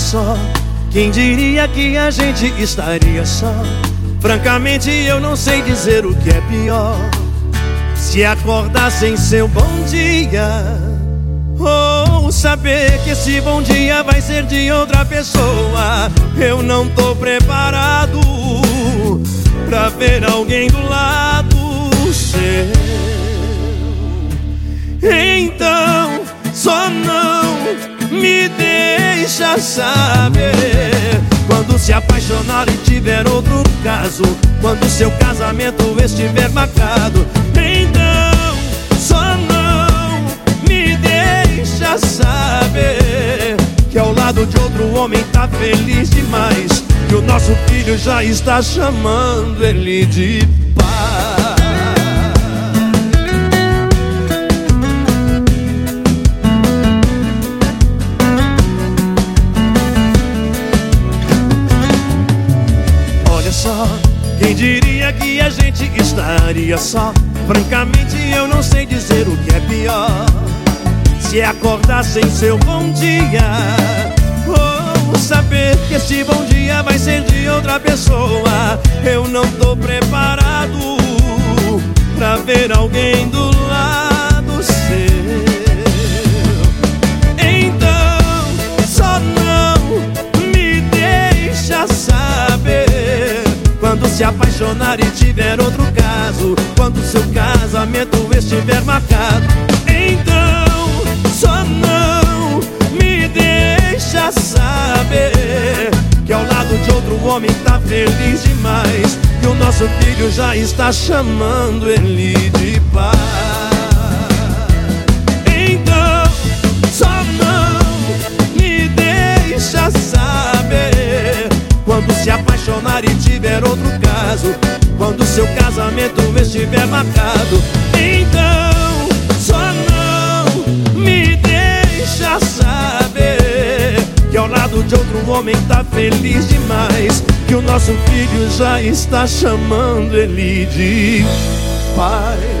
Só, quem diria que a gente estaria só? Francamente, eu não sei dizer o que é pior. Se acordar sem seu bom dia, ou saber que esse bom dia vai ser de outra pessoa. Eu não tô preparado pra ver alguém do lado seu. Então, saber. Quando se apaixonar e tiver outro caso Quando seu casamento estiver marcado Então, só não me deixa saber Que ao lado de outro homem tá feliz demais Que o nosso filho já está chamando ele de Quem diria que a gente estaria só? Francamente eu não sei dizer o que é pior. Se acordar sem seu bom dia Ou saber que esse bom dia vai ser de outra pessoa. Eu não tô preparado Pra ver alguém do se apaixonar e tiver outro caso Quando seu casamento estiver marcado. Então, só não me deixa saber Que ao lado de outro homem tá feliz demais Que o nosso filho já está chamando ele de pai. Então, se apaixonar e tiver outro caso Quando seu casamento estiver marcado. Então só não me deixa saber Que ao lado de outro homem tá feliz demais Que o nosso filho já está chamando ele de pai